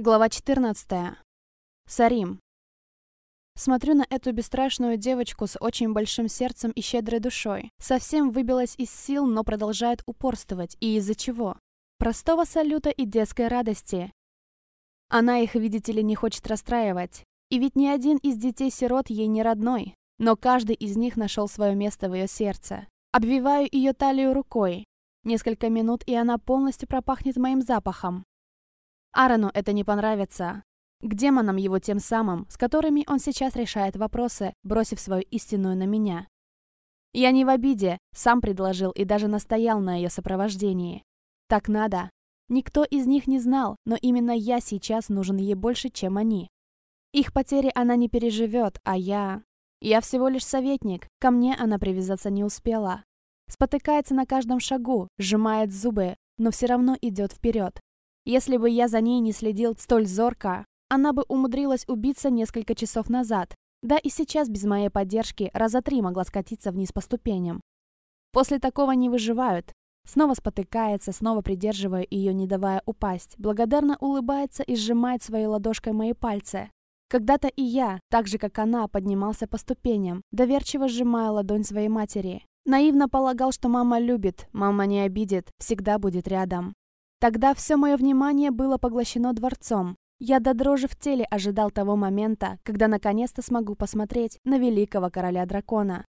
Глава 14. Сарим. Смотрю на эту бесстрашную девочку с очень большим сердцем и щедрой душой. Совсем выбилась из сил, но продолжает упорствовать. И из-за чего? Простого салюта и детской радости. Она их, видите ли, не хочет расстраивать. И ведь ни один из детей-сирот ей не родной. Но каждый из них нашел свое место в ее сердце. Обвиваю ее талию рукой. Несколько минут, и она полностью пропахнет моим запахом. Аарону это не понравится. К демонам его тем самым, с которыми он сейчас решает вопросы, бросив свою истинную на меня. Я не в обиде, сам предложил и даже настоял на ее сопровождении. Так надо. Никто из них не знал, но именно я сейчас нужен ей больше, чем они. Их потери она не переживет, а я... Я всего лишь советник, ко мне она привязаться не успела. Спотыкается на каждом шагу, сжимает зубы, но все равно идет вперед. Если бы я за ней не следил столь зорко, она бы умудрилась убиться несколько часов назад. Да и сейчас без моей поддержки раза три могла скатиться вниз по ступеням. После такого не выживают. Снова спотыкается, снова придерживая ее, не давая упасть. Благодарно улыбается и сжимает своей ладошкой мои пальцы. Когда-то и я, так же как она, поднимался по ступеням, доверчиво сжимая ладонь своей матери. Наивно полагал, что мама любит, мама не обидит, всегда будет рядом. Тогда все мое внимание было поглощено дворцом. Я до дрожи в теле ожидал того момента, когда наконец-то смогу посмотреть на великого короля дракона.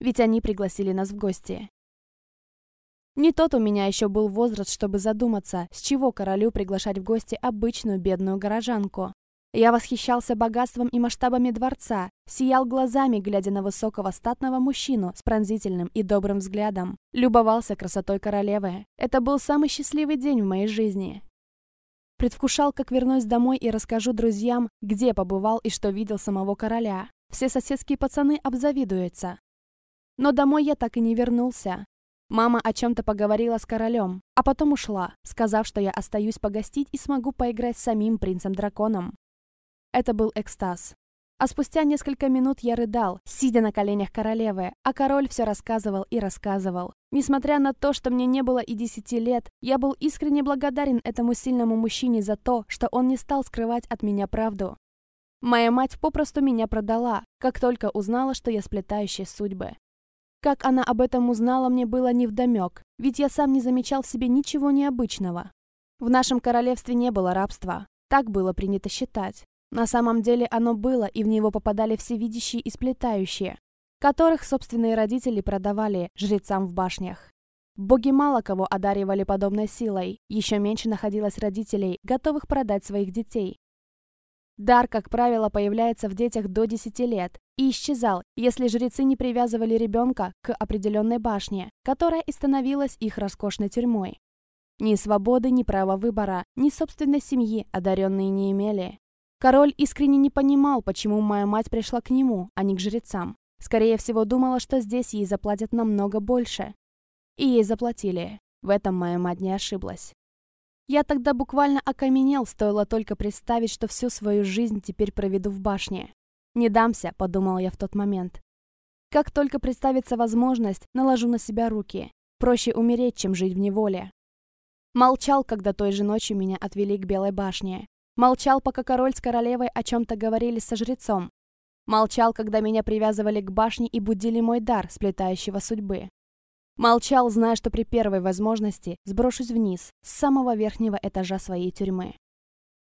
Ведь они пригласили нас в гости. Не тот у меня еще был возраст, чтобы задуматься, с чего королю приглашать в гости обычную бедную горожанку. Я восхищался богатством и масштабами дворца, сиял глазами, глядя на высокого статного мужчину с пронзительным и добрым взглядом. Любовался красотой королевы. Это был самый счастливый день в моей жизни. Предвкушал, как вернусь домой и расскажу друзьям, где побывал и что видел самого короля. Все соседские пацаны обзавидуются. Но домой я так и не вернулся. Мама о чем-то поговорила с королем, а потом ушла, сказав, что я остаюсь погостить и смогу поиграть с самим принцем-драконом. Это был экстаз. А спустя несколько минут я рыдал, сидя на коленях королевы, а король все рассказывал и рассказывал. Несмотря на то, что мне не было и десяти лет, я был искренне благодарен этому сильному мужчине за то, что он не стал скрывать от меня правду. Моя мать попросту меня продала, как только узнала, что я сплетающая судьбы. Как она об этом узнала, мне было невдомек, ведь я сам не замечал в себе ничего необычного. В нашем королевстве не было рабства, так было принято считать. На самом деле оно было, и в него попадали всевидящие и сплетающие, которых собственные родители продавали жрецам в башнях. Боги мало кого одаривали подобной силой, еще меньше находилось родителей, готовых продать своих детей. Дар, как правило, появляется в детях до 10 лет и исчезал, если жрецы не привязывали ребенка к определенной башне, которая и становилась их роскошной тюрьмой. Ни свободы, ни права выбора, ни собственной семьи одаренные не имели. Король искренне не понимал, почему моя мать пришла к нему, а не к жрецам. Скорее всего, думала, что здесь ей заплатят намного больше. И ей заплатили. В этом моя мать не ошиблась. Я тогда буквально окаменел, стоило только представить, что всю свою жизнь теперь проведу в башне. «Не дамся», — подумал я в тот момент. Как только представится возможность, наложу на себя руки. Проще умереть, чем жить в неволе. Молчал, когда той же ночью меня отвели к Белой башне. Молчал, пока король с королевой о чем-то говорили со жрецом. Молчал, когда меня привязывали к башне и будили мой дар, сплетающего судьбы. Молчал, зная, что при первой возможности сброшусь вниз, с самого верхнего этажа своей тюрьмы.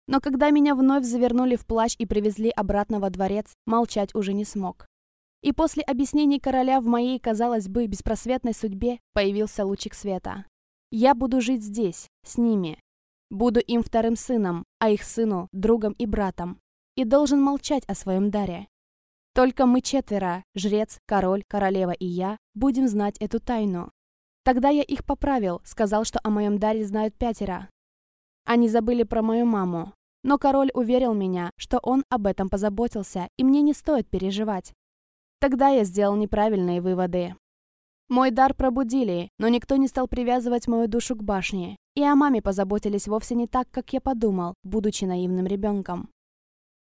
Но когда меня вновь завернули в плащ и привезли обратно во дворец, молчать уже не смог. И после объяснений короля в моей, казалось бы, беспросветной судьбе появился лучик света. Я буду жить здесь, с ними, Буду им вторым сыном, а их сыну – другом и братом. И должен молчать о своем даре. Только мы четверо – жрец, король, королева и я – будем знать эту тайну. Тогда я их поправил, сказал, что о моем даре знают пятеро. Они забыли про мою маму. Но король уверил меня, что он об этом позаботился, и мне не стоит переживать. Тогда я сделал неправильные выводы. Мой дар пробудили, но никто не стал привязывать мою душу к башне. И о маме позаботились вовсе не так, как я подумал, будучи наивным ребенком.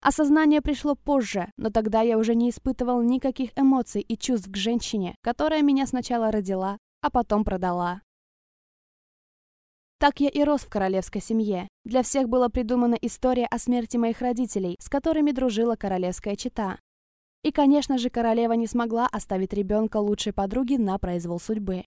Осознание пришло позже, но тогда я уже не испытывал никаких эмоций и чувств к женщине, которая меня сначала родила, а потом продала. Так я и рос в королевской семье. Для всех была придумана история о смерти моих родителей, с которыми дружила королевская чета. И, конечно же, королева не смогла оставить ребенка лучшей подруги на произвол судьбы.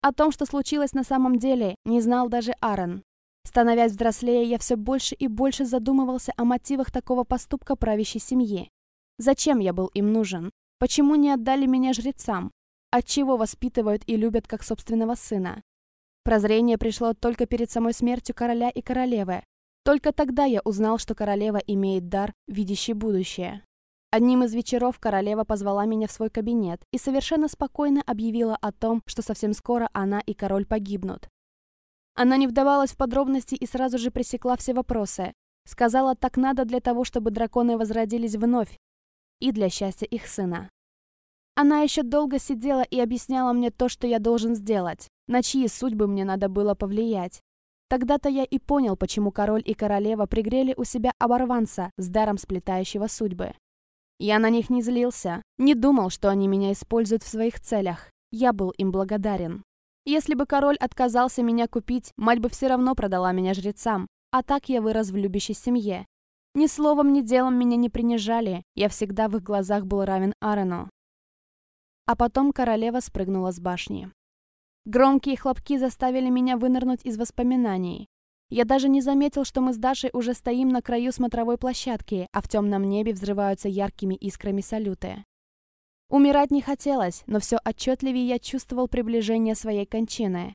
О том, что случилось на самом деле, не знал даже Аарон. Становясь взрослее, я все больше и больше задумывался о мотивах такого поступка правящей семьи. Зачем я был им нужен? Почему не отдали меня жрецам? Отчего воспитывают и любят как собственного сына? Прозрение пришло только перед самой смертью короля и королевы. Только тогда я узнал, что королева имеет дар, видящий будущее. Одним из вечеров королева позвала меня в свой кабинет и совершенно спокойно объявила о том, что совсем скоро она и король погибнут. Она не вдавалась в подробности и сразу же пресекла все вопросы. Сказала, так надо для того, чтобы драконы возродились вновь, и для счастья их сына. Она еще долго сидела и объясняла мне то, что я должен сделать, на чьи судьбы мне надо было повлиять. Тогда-то я и понял, почему король и королева пригрели у себя оборванца с даром сплетающего судьбы. Я на них не злился, не думал, что они меня используют в своих целях. Я был им благодарен. Если бы король отказался меня купить, мать бы все равно продала меня жрецам, а так я вырос в любящей семье, ни словом, ни делом меня не принижали, я всегда в их глазах был равен Арену. А потом королева спрыгнула с башни. Громкие хлопки заставили меня вынырнуть из воспоминаний. Я даже не заметил, что мы с Дашей уже стоим на краю смотровой площадки, а в темном небе взрываются яркими искрами салюты. Умирать не хотелось, но все отчетливее я чувствовал приближение своей кончины.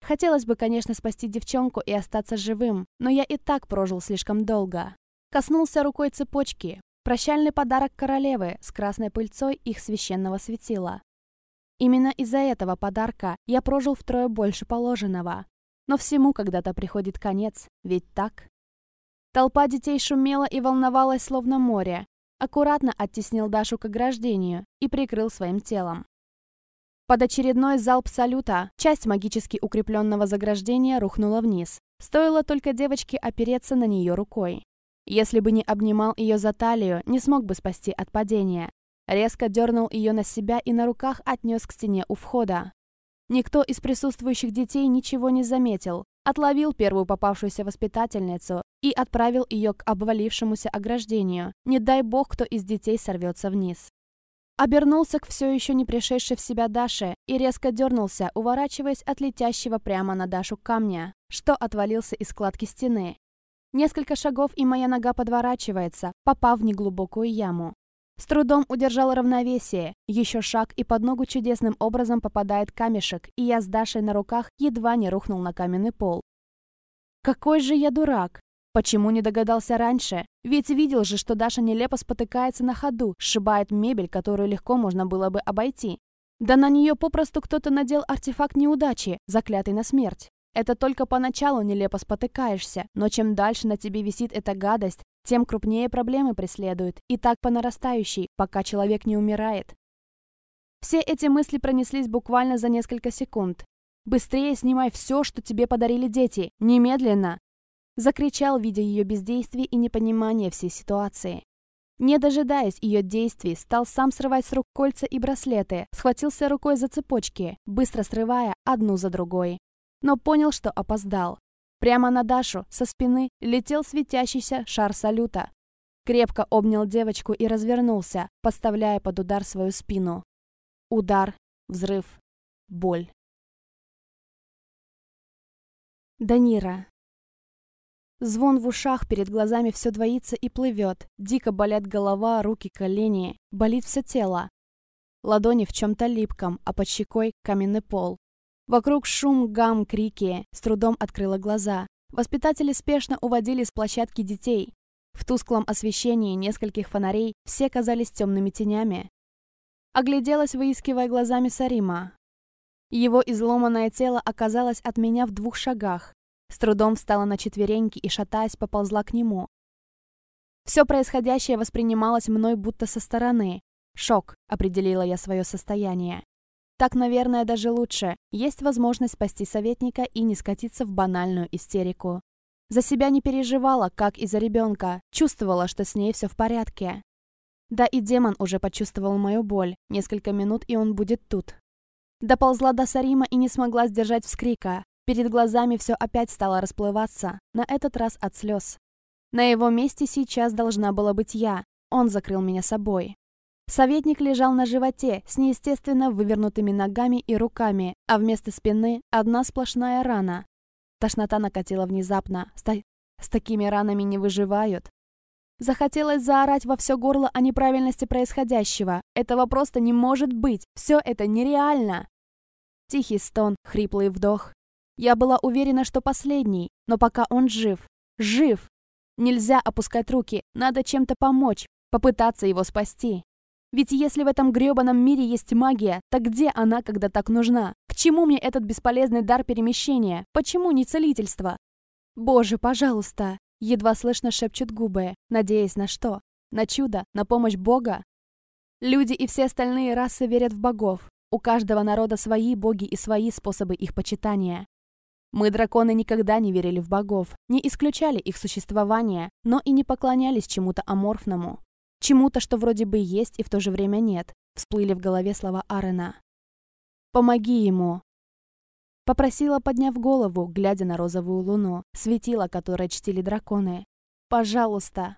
Хотелось бы, конечно, спасти девчонку и остаться живым, но я и так прожил слишком долго. Коснулся рукой цепочки. Прощальный подарок королевы с красной пыльцой их священного светила. Именно из-за этого подарка я прожил втрое больше положенного. Но всему когда-то приходит конец, ведь так? Толпа детей шумела и волновалась, словно море. Аккуратно оттеснил Дашу к ограждению и прикрыл своим телом. Под очередной залп салюта часть магически укрепленного заграждения рухнула вниз. Стоило только девочке опереться на нее рукой. Если бы не обнимал ее за талию, не смог бы спасти от падения. Резко дернул ее на себя и на руках отнес к стене у входа. Никто из присутствующих детей ничего не заметил. Отловил первую попавшуюся воспитательницу и отправил ее к обвалившемуся ограждению. Не дай бог, кто из детей сорвется вниз. Обернулся к все еще не пришедшей в себя Даше и резко дернулся, уворачиваясь от летящего прямо на Дашу камня, что отвалился из складки стены. Несколько шагов, и моя нога подворачивается, попав в неглубокую яму. С трудом удержал равновесие. Еще шаг, и под ногу чудесным образом попадает камешек, и я с Дашей на руках едва не рухнул на каменный пол. Какой же я дурак! Почему не догадался раньше? Ведь видел же, что Даша нелепо спотыкается на ходу, сшибает мебель, которую легко можно было бы обойти. Да на нее попросту кто-то надел артефакт неудачи, заклятый на смерть. Это только поначалу нелепо спотыкаешься, но чем дальше на тебе висит эта гадость, тем крупнее проблемы преследуют, и так по нарастающей, пока человек не умирает. Все эти мысли пронеслись буквально за несколько секунд. «Быстрее снимай все, что тебе подарили дети! Немедленно!» Закричал, видя ее бездействие и непонимание всей ситуации. Не дожидаясь ее действий, стал сам срывать с рук кольца и браслеты, схватился рукой за цепочки, быстро срывая одну за другой но понял, что опоздал. Прямо на Дашу со спины летел светящийся шар салюта. Крепко обнял девочку и развернулся, подставляя под удар свою спину. Удар, взрыв, боль. Данира. Звон в ушах, перед глазами все двоится и плывет. Дико болят голова, руки, колени. Болит все тело. Ладони в чем-то липком, а под щекой каменный пол. Вокруг шум, гам, крики. С трудом открыла глаза. Воспитатели спешно уводили с площадки детей. В тусклом освещении нескольких фонарей все казались темными тенями. Огляделась, выискивая глазами Сарима. Его изломанное тело оказалось от меня в двух шагах. С трудом встала на четвереньки и, шатаясь, поползла к нему. Все происходящее воспринималось мной будто со стороны. Шок, определила я свое состояние. Так, наверное, даже лучше. Есть возможность спасти советника и не скатиться в банальную истерику. За себя не переживала, как и за ребенка. Чувствовала, что с ней все в порядке. Да и демон уже почувствовал мою боль. Несколько минут, и он будет тут. Доползла до Сарима и не смогла сдержать вскрика. Перед глазами все опять стало расплываться, на этот раз от слез. На его месте сейчас должна была быть я, он закрыл меня собой. Советник лежал на животе с неестественно вывернутыми ногами и руками, а вместо спины одна сплошная рана. Тошнота накатила внезапно. С, та... с такими ранами не выживают. Захотелось заорать во все горло о неправильности происходящего. Этого просто не может быть. Все это нереально. Тихий стон, хриплый вдох. Я была уверена, что последний, но пока он жив. Жив! Нельзя опускать руки, надо чем-то помочь, попытаться его спасти. Ведь если в этом грёбаном мире есть магия, так где она, когда так нужна? К чему мне этот бесполезный дар перемещения? Почему не целительство? Боже, пожалуйста! Едва слышно шепчут губы, надеясь на что? На чудо? На помощь Бога? Люди и все остальные расы верят в богов. У каждого народа свои боги и свои способы их почитания. Мы, драконы, никогда не верили в богов, не исключали их существование, но и не поклонялись чему-то аморфному. Чему-то, что вроде бы есть и в то же время нет, всплыли в голове слова Арена. «Помоги ему!» Попросила, подняв голову, глядя на розовую луну, светило, которое чтили драконы. «Пожалуйста!»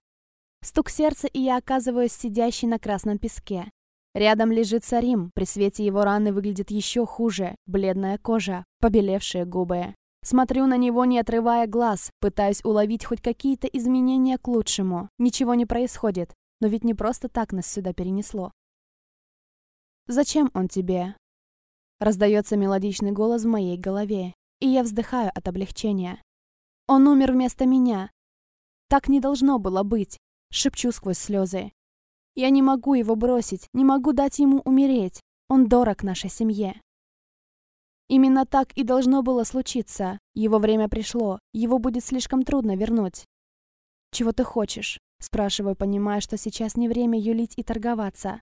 Стук сердца, и я оказываюсь сидящей на красном песке. Рядом лежит Сарим, при свете его раны выглядит еще хуже, бледная кожа, побелевшие губы. Смотрю на него, не отрывая глаз, пытаюсь уловить хоть какие-то изменения к лучшему. Ничего не происходит, но ведь не просто так нас сюда перенесло. «Зачем он тебе?» Раздается мелодичный голос в моей голове, и я вздыхаю от облегчения. «Он умер вместо меня. Так не должно было быть», — шепчу сквозь слезы. «Я не могу его бросить, не могу дать ему умереть. Он дорог нашей семье». Именно так и должно было случиться. Его время пришло, его будет слишком трудно вернуть. «Чего ты хочешь?» Спрашиваю, понимая, что сейчас не время юлить и торговаться.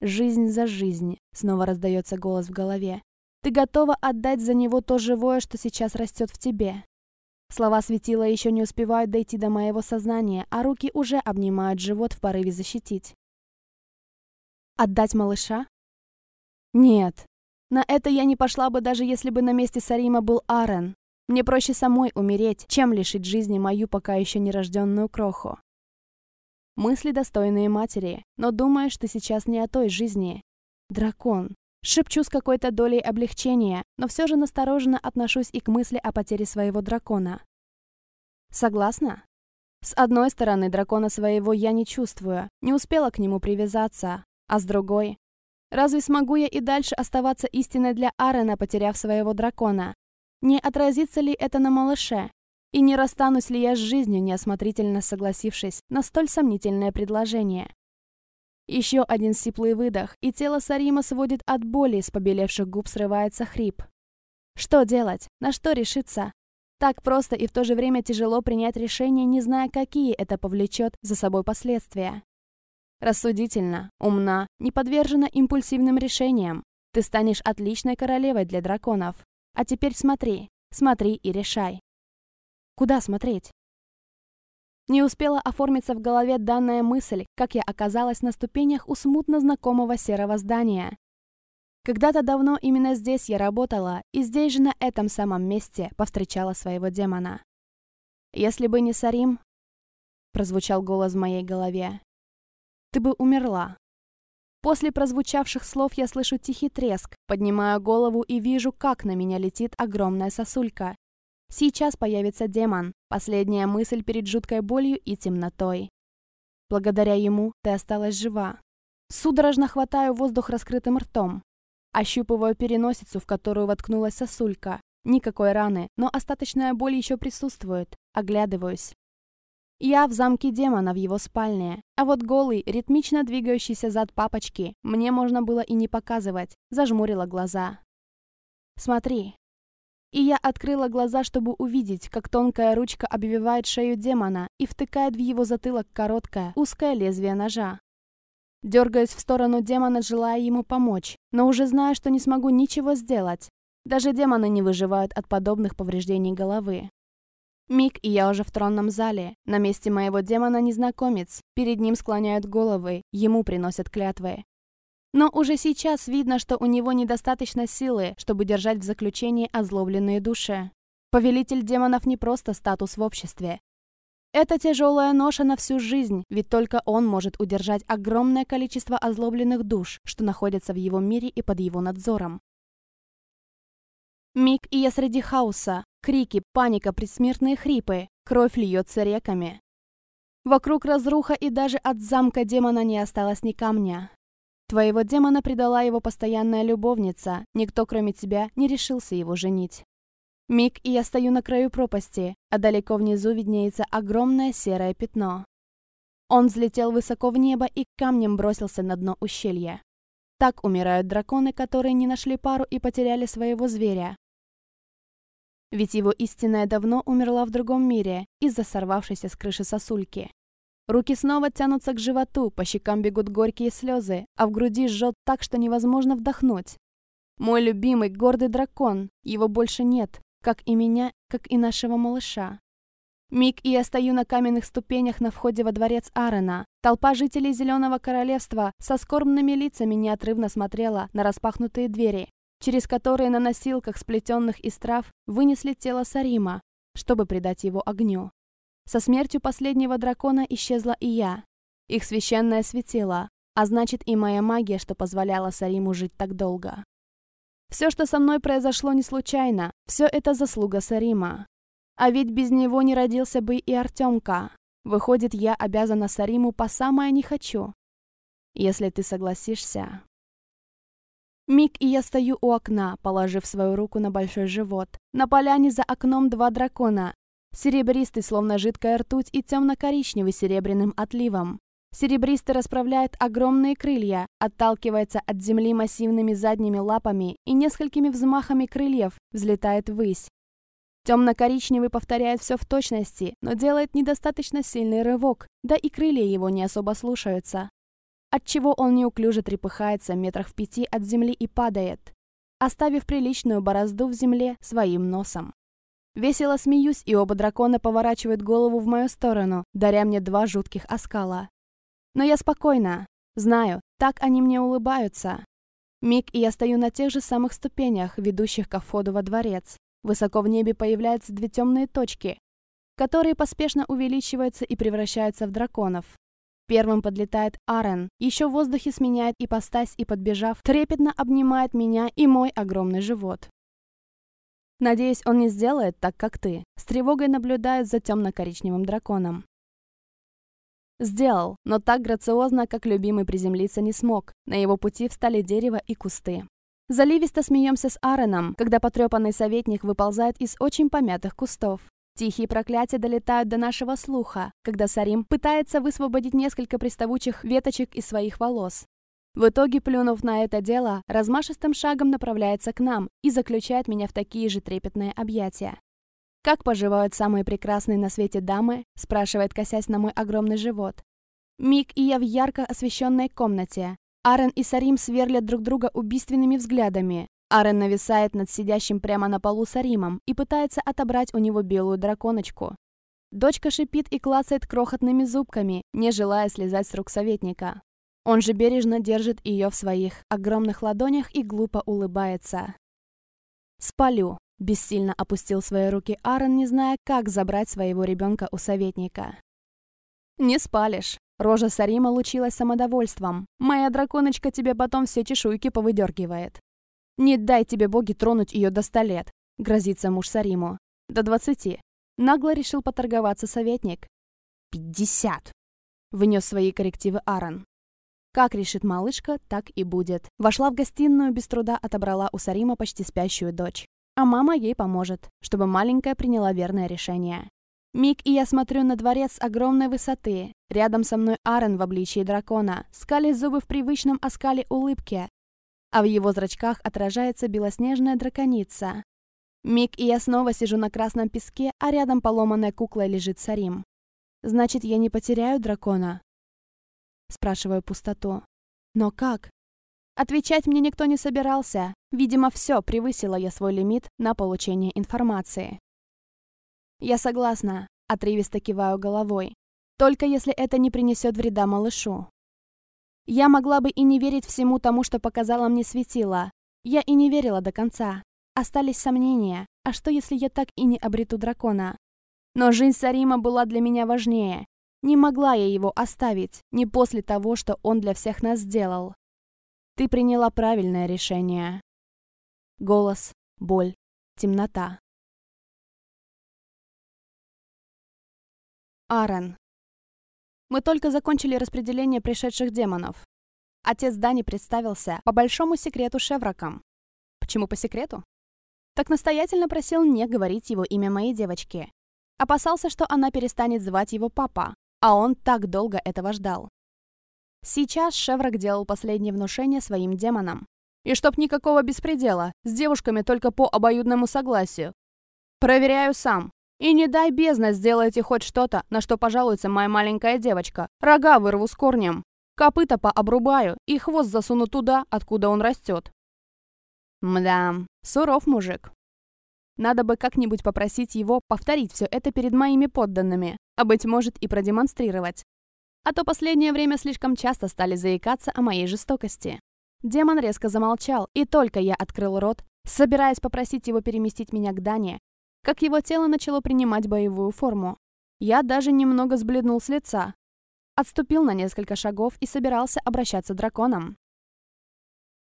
«Жизнь за жизнь», — снова раздается голос в голове. «Ты готова отдать за него то живое, что сейчас растет в тебе?» Слова светила еще не успевают дойти до моего сознания, а руки уже обнимают живот в порыве защитить. «Отдать малыша?» «Нет. На это я не пошла бы, даже если бы на месте Сарима был Арен. Мне проще самой умереть, чем лишить жизни мою пока еще нерожденную кроху. Мысли достойные матери, но думаешь ты сейчас не о той жизни. Дракон. Шепчу с какой-то долей облегчения, но все же настороженно отношусь и к мысли о потере своего дракона. Согласна? С одной стороны, дракона своего я не чувствую, не успела к нему привязаться, а с другой... Разве смогу я и дальше оставаться истиной для Арена, потеряв своего дракона? Не отразится ли это на малыше? И не расстанусь ли я с жизнью, неосмотрительно согласившись на столь сомнительное предложение? Еще один сиплый выдох, и тело Сарима сводит от боли, с побелевших губ срывается хрип. Что делать? На что решиться? Так просто и в то же время тяжело принять решение, не зная, какие это повлечет за собой последствия. Рассудительно, умна, не подвержена импульсивным решениям. Ты станешь отличной королевой для драконов. А теперь смотри, смотри и решай. Куда смотреть? Не успела оформиться в голове данная мысль, как я оказалась на ступенях у смутно знакомого серого здания. Когда-то давно именно здесь я работала, и здесь же на этом самом месте повстречала своего демона. «Если бы не Сарим...» — прозвучал голос в моей голове. «Ты бы умерла. После прозвучавших слов я слышу тихий треск, поднимаю голову и вижу, как на меня летит огромная сосулька. Сейчас появится демон, последняя мысль перед жуткой болью и темнотой. Благодаря ему ты осталась жива. Судорожно хватаю воздух раскрытым ртом. Ощупываю переносицу, в которую воткнулась сосулька. Никакой раны, но остаточная боль еще присутствует. Оглядываюсь. Я в замке демона в его спальне, а вот голый, ритмично двигающийся зад папочки мне можно было и не показывать, зажмурила глаза. «Смотри». И я открыла глаза, чтобы увидеть, как тонкая ручка обвивает шею демона и втыкает в его затылок короткое, узкое лезвие ножа. Дергаюсь в сторону демона, желая ему помочь, но уже знаю, что не смогу ничего сделать. Даже демоны не выживают от подобных повреждений головы. Миг, и я уже в тронном зале. На месте моего демона незнакомец. Перед ним склоняют головы, ему приносят клятвы. Но уже сейчас видно, что у него недостаточно силы, чтобы держать в заключении озлобленные души. Повелитель демонов не просто статус в обществе. Это тяжелая ноша на всю жизнь, ведь только он может удержать огромное количество озлобленных душ, что находятся в его мире и под его надзором. Миг, и я среди хаоса. Крики, паника, предсмертные хрипы. Кровь льется реками. Вокруг разруха, и даже от замка демона не осталось ни камня. Твоего демона предала его постоянная любовница. Никто, кроме тебя, не решился его женить. Миг, и я стою на краю пропасти, а далеко внизу виднеется огромное серое пятно. Он взлетел высоко в небо и камнем бросился на дно ущелья. Так умирают драконы, которые не нашли пару и потеряли своего зверя. Ведь его истинная давно умерла в другом мире из-за сорвавшейся с крыши сосульки. Руки снова тянутся к животу, по щекам бегут горькие слезы, а в груди жжет так, что невозможно вдохнуть. Мой любимый гордый дракон, его больше нет, как и меня, как и нашего малыша. Миг, и я стою на каменных ступенях на входе во дворец Аарона. Толпа жителей Зеленого Королевства со скорбными лицами неотрывно смотрела на распахнутые двери, через которые на носилках, сплетенных из трав, вынесли тело Сарима, чтобы предать его огню. Со смертью последнего дракона исчезла и я. Их священное светило, а значит и моя магия, что позволяла Сариму жить так долго. Все, что со мной произошло не случайно, все это заслуга Сарима. А ведь без него не родился бы и Артемка. Выходит, я обязана Сариму по самое не хочу. Если ты согласишься... Миг, и я стою у окна, положив свою руку на большой живот. На поляне за окном два дракона. Серебристый, словно жидкая ртуть, и темно-коричневый серебряным отливом. Серебристый расправляет огромные крылья, отталкивается от земли массивными задними лапами и несколькими взмахами крыльев взлетает ввысь. Темно-коричневый повторяет все в точности, но делает недостаточно сильный рывок, да и крылья его не особо слушаются. Отчего он неуклюже трепыхается метрах в пяти от земли и падает, оставив приличную борозду в земле своим носом. Весело смеюсь, и оба дракона поворачивают голову в мою сторону, даря мне два жутких оскала. Но я спокойна. Знаю, так они мне улыбаются. Миг, и я стою на тех же самых ступенях, ведущих ко входу во дворец. Высоко в небе появляются две темные точки, которые поспешно увеличиваются и превращаются в драконов. Первым подлетает Арен, еще в воздухе сменяет ипостась и, подбежав, трепетно обнимает меня и мой огромный живот. Надеюсь, он не сделает так, как ты. С тревогой наблюдает за темно-коричневым драконом. Сделал, но так грациозно, как любимый приземлиться не смог. На его пути встали дерево и кусты. Заливисто смеемся с Аароном, когда потрепанный советник выползает из очень помятых кустов. Тихие проклятия долетают до нашего слуха, когда Сарим пытается высвободить несколько приставучих веточек из своих волос. В итоге, плюнув на это дело, размашистым шагом направляется к нам и заключает меня в такие же трепетные объятия. «Как поживают самые прекрасные на свете дамы?» – спрашивает, косясь на мой огромный живот. Миг и я в ярко освещенной комнате. Арен и Сарим сверлят друг друга убийственными взглядами. Арен нависает над сидящим прямо на полу Саримом и пытается отобрать у него белую драконочку. Дочка шипит и клацает крохотными зубками, не желая слезать с рук советника. Он же бережно держит ее в своих огромных ладонях и глупо улыбается. «Спалю», Бессильно опустил свои руки Аарон, не зная, как забрать своего ребенка у советника. «Не спалишь!» Рожа Сарима лучилась самодовольством. «Моя драконочка тебе потом все чешуйки повыдергивает». «Не дай тебе боги тронуть ее до ста лет», — грозится муж Сариму. «До двадцати». Нагло решил поторговаться советник. «Пятьдесят!» — внес свои коррективы Аарон. Как решит малышка, так и будет. Вошла в гостиную, без труда отобрала у Сарима почти спящую дочь. А мама ей поможет, чтобы маленькая приняла верное решение. Миг, и я смотрю на дворец огромной высоты. Рядом со мной Арен в обличии дракона, скали зубы в привычном оскале улыбки, а в его зрачках отражается белоснежная драконица. Миг, и я снова сижу на красном песке, а рядом поломанная кукла лежит Сарим. «Значит, я не потеряю дракона?» Спрашиваю пустоту. «Но как?» Отвечать мне никто не собирался. Видимо, все, превысила я свой лимит на получение информации. Я согласна, отрывисто киваю головой. Только если это не принесет вреда малышу. Я могла бы и не верить всему тому, что показала мне светило. Я и не верила до конца. Остались сомнения. А что, если я так и не обрету дракона? Но жизнь Сарима была для меня важнее. Не могла я его оставить, не после того, что он для всех нас сделал. Ты приняла правильное решение. Голос, боль, темнота. Аарон. Мы только закончили распределение пришедших демонов. Отец Дани представился по большому секрету Шевраком. Почему по секрету? Так настоятельно просил не говорить его имя моей девочке. Опасался, что она перестанет звать его папа, а он так долго этого ждал. Сейчас Шеврак делал последнее внушение своим демонам. И чтоб никакого беспредела, с девушками только по обоюдному согласию. Проверяю сам, и не дай бездна сделайте хоть что-то, на что пожалуется моя маленькая девочка. Рога вырву с корнем. Копыта пообрубаю и хвост засуну туда, откуда он растет. Мда, суров мужик. Надо бы как-нибудь попросить его повторить все это перед моими подданными, а быть может и продемонстрировать. А то последнее время слишком часто стали заикаться о моей жестокости. Демон резко замолчал, и только я открыл рот, собираясь попросить его переместить меня к Дане, как его тело начало принимать боевую форму. Я даже немного сбледнул с лица. Отступил на несколько шагов и собирался обращаться драконом.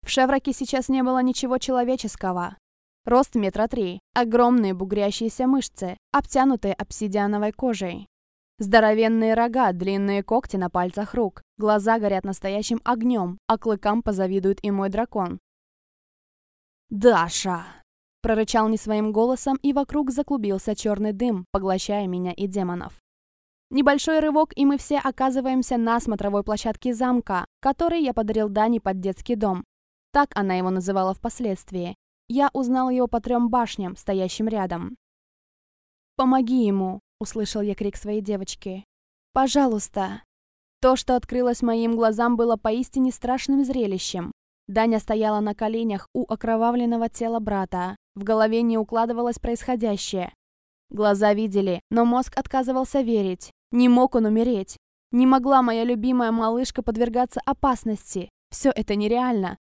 В Шевраке сейчас не было ничего человеческого. Рост метра три, огромные бугрящиеся мышцы, обтянутые обсидиановой кожей. Здоровенные рога, длинные когти на пальцах рук, глаза горят настоящим огнем, а клыкам позавидует и мой дракон. «Даша!» Прорычал не своим голосом, и вокруг заклубился черный дым, поглощая меня и демонов. Небольшой рывок, и мы все оказываемся на смотровой площадке замка, который я подарил Дани под детский дом. Так она его называла впоследствии. Я узнал его по трем башням, стоящим рядом. «Помоги ему!» — услышал я крик своей девочки. «Пожалуйста!» То, что открылось моим глазам, было поистине страшным зрелищем. Даня стояла на коленях у окровавленного тела брата. В голове не укладывалось происходящее. Глаза видели, но мозг отказывался верить. Не мог он умереть. Не могла моя любимая малышка подвергаться опасности. Все это нереально.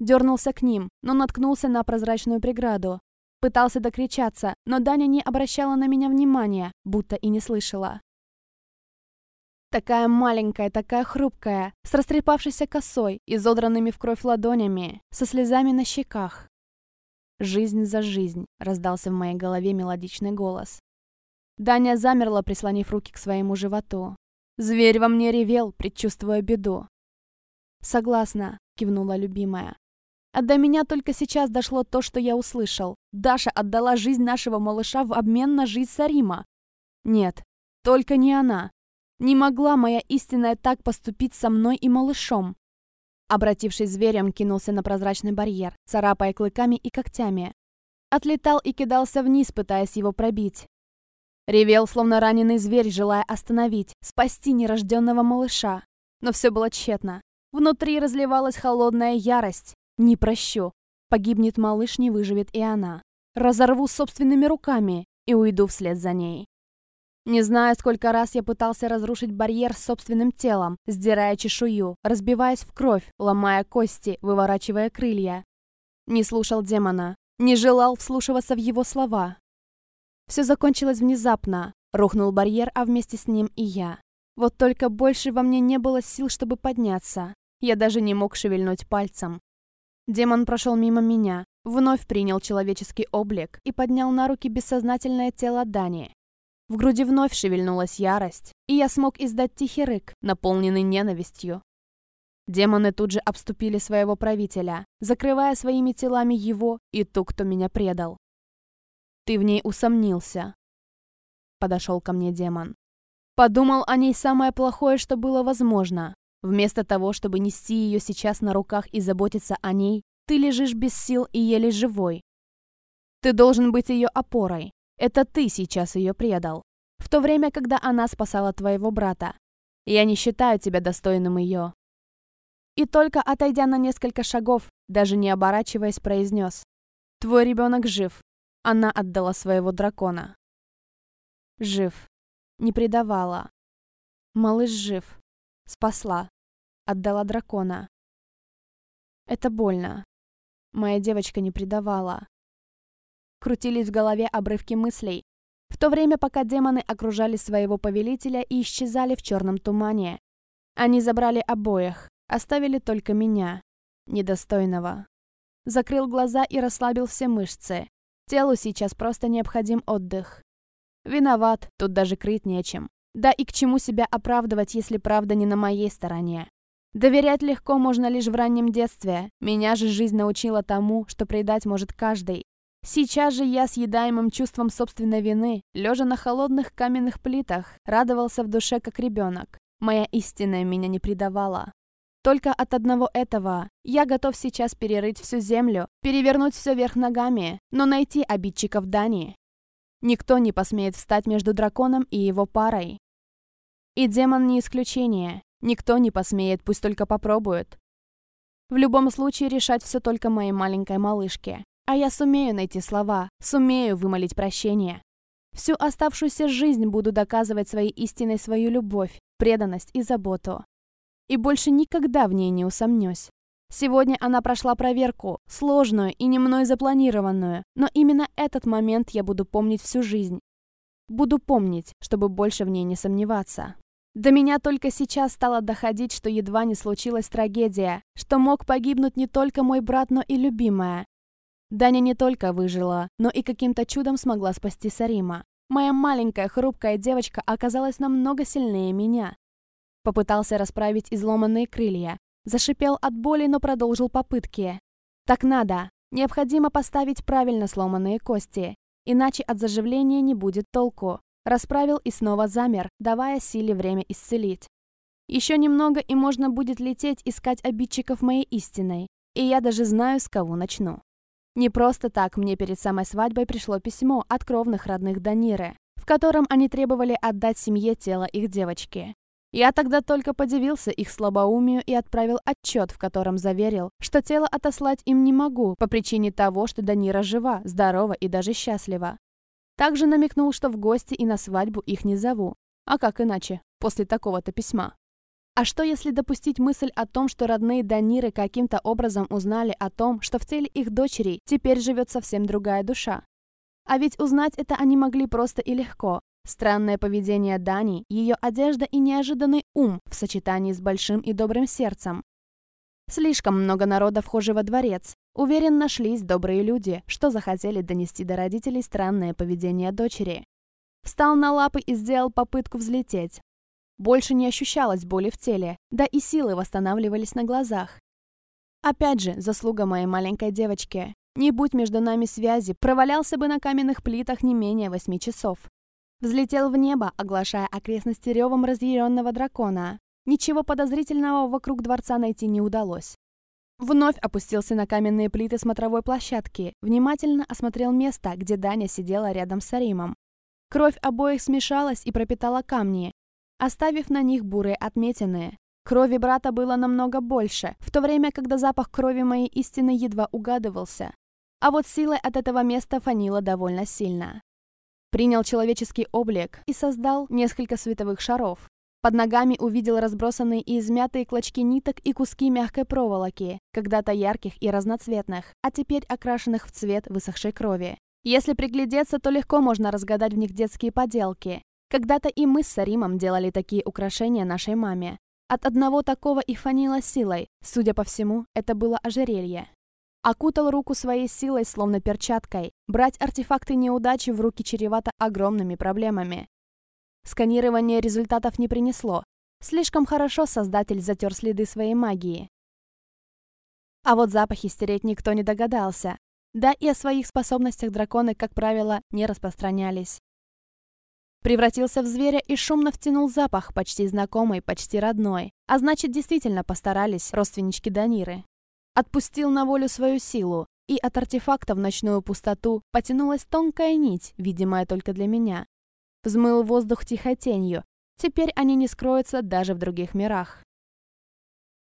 Дернулся к ним, но наткнулся на прозрачную преграду. Пытался докричаться, но Даня не обращала на меня внимания, будто и не слышала. Такая маленькая, такая хрупкая, с растрепавшейся косой, изодранными в кровь ладонями, со слезами на щеках. «Жизнь за жизнь», — раздался в моей голове мелодичный голос. Даня замерла, прислонив руки к своему животу. Зверь во мне ревел, предчувствуя беду. «Согласна», — кивнула любимая. А до меня только сейчас дошло то, что я услышал. Даша отдала жизнь нашего малыша в обмен на жизнь Сарима. Нет, только не она. Не могла моя истинная так поступить со мной и малышом. Обратившись зверем, кинулся на прозрачный барьер, царапая клыками и когтями. Отлетал и кидался вниз, пытаясь его пробить. Ревел, словно раненый зверь, желая остановить, спасти нерожденного малыша. Но все было тщетно. Внутри разливалась холодная ярость. Не прощу. Погибнет малыш, не выживет и она. Разорву собственными руками и уйду вслед за ней. Не знаю, сколько раз я пытался разрушить барьер с собственным телом, сдирая чешую, разбиваясь в кровь, ломая кости, выворачивая крылья. Не слушал демона, не желал вслушиваться в его слова. Все закончилось внезапно. Рухнул барьер, а вместе с ним и я. Вот только больше во мне не было сил, чтобы подняться. Я даже не мог шевельнуть пальцем. Демон прошел мимо меня, вновь принял человеческий облик и поднял на руки бессознательное тело Дани. В груди вновь шевельнулась ярость, и я смог издать тихий рык, наполненный ненавистью. Демоны тут же обступили своего правителя, закрывая своими телами его и ту, кто меня предал. «Ты в ней усомнился», — подошел ко мне демон. «Подумал о ней самое плохое, что было возможно. Вместо того, чтобы нести ее сейчас на руках и заботиться о ней, ты лежишь без сил и еле живой. Ты должен быть ее опорой, это ты сейчас ее предал. В то время, когда она спасала твоего брата. Я не считаю тебя достойным ее». И только отойдя на несколько шагов, даже не оборачиваясь, произнес. «Твой ребенок жив. Она отдала своего дракона». «Жив. Не предавала. Малыш жив. Спасла. отдала дракона. Это больно. Моя девочка не предавала. Крутились в голове обрывки мыслей, в то время пока демоны окружали своего повелителя и исчезали в черном тумане. Они забрали обоих, оставили только меня, недостойного. Закрыл глаза и расслабил все мышцы. Телу сейчас просто необходим отдых. Виноват, тут даже крыть нечем. Да и к чему себя оправдывать, если правда не на моей стороне? Доверять легко можно лишь в раннем детстве. Меня же жизнь научила тому, что предать может каждый. Сейчас же я с едаемым чувством собственной вины, лежа на холодных каменных плитах, радовался в душе как ребенок. Моя истинная меня не предавала. Только от одного этого я готов сейчас перерыть всю землю, перевернуть все вверх ногами, но найти обидчиков Дани. Никто не посмеет встать между драконом и его парой. И демон не исключение. Никто не посмеет, пусть только попробует. В любом случае решать все только моей маленькой малышке. А я сумею найти слова, сумею вымолить прощение. Всю оставшуюся жизнь буду доказывать своей истиной свою любовь, преданность и заботу и больше никогда в ней не усомнюсь. Сегодня она прошла проверку, сложную и не мной запланированную, но именно этот момент я буду помнить всю жизнь. Буду помнить, чтобы больше в ней не сомневаться. До меня только сейчас стало доходить, что едва не случилась трагедия, что мог погибнуть не только мой брат, но и любимая. Даня не только выжила, но и каким-то чудом смогла спасти Сарима. Моя маленькая хрупкая девочка оказалась намного сильнее меня. Попытался расправить изломанные крылья. Зашипел от боли, но продолжил попытки. «Так надо. Необходимо поставить правильно сломанные кости. Иначе от заживления не будет толку». Расправил и снова замер, давая силе время исцелить. Еще немного, и можно будет лететь искать обидчиков моей истиной. И я даже знаю, с кого начну. Не просто так мне перед самой свадьбой пришло письмо от кровных родных Даниры, в котором они требовали отдать семье тело их девочки. Я тогда только подивился их слабоумию и отправил отчет, в котором заверил, что тело отослать им не могу по причине того, что Данира жива, здорова и даже счастлива. Также намекнул, что в гости и на свадьбу их не зову. А как иначе, после такого-то письма? А что если допустить мысль о том, что родные Даниры каким-то образом узнали о том, что в теле их дочери теперь живет совсем другая душа? А ведь узнать это они могли просто и легко. Странное поведение Дани, ее одежда и неожиданный ум в сочетании с большим и добрым сердцем. Слишком много народа вхожи во дворец. Уверен, нашлись добрые люди, что захотели донести до родителей странное поведение дочери. Встал на лапы и сделал попытку взлететь. Больше не ощущалось боли в теле, да и силы восстанавливались на глазах. Опять же, заслуга моей маленькой девочки. Не будь между нами связи, провалялся бы на каменных плитах не менее восьми часов. Взлетел в небо, оглашая окрестности ревом разъяренного дракона. Ничего подозрительного вокруг дворца найти не удалось. Вновь опустился на каменные плиты смотровой площадки, внимательно осмотрел место, где Даня сидела рядом с Саримом. Кровь обоих смешалась и пропитала камни, оставив на них бурые отметины. Крови брата было намного больше, в то время, когда запах крови моей истины едва угадывался. А вот силой от этого места фанило довольно сильно принял человеческий облик и создал несколько световых шаров. Под ногами увидел разбросанные и измятые клочки ниток и куски мягкой проволоки, когда-то ярких и разноцветных, а теперь окрашенных в цвет высохшей крови. Если приглядеться, то легко можно разгадать в них детские поделки. Когда-то и мы с Саримом делали такие украшения нашей маме. От одного такого и фанило силой. Судя по всему, это было ожерелье. Окутал руку своей силой, словно перчаткой. Брать артефакты неудачи в руки чревато огромными проблемами. Сканирование результатов не принесло. Слишком хорошо создатель затер следы своей магии. А вот запахи стереть никто не догадался. Да и о своих способностях драконы, как правило, не распространялись. Превратился в зверя и шумно втянул запах, почти знакомый, почти родной. А значит, действительно постарались родственнички Даниры. Отпустил на волю свою силу, и от артефакта в ночную пустоту потянулась тонкая нить, видимая только для меня. Взмыл воздух тихой тенью. Теперь они не скроются даже в других мирах.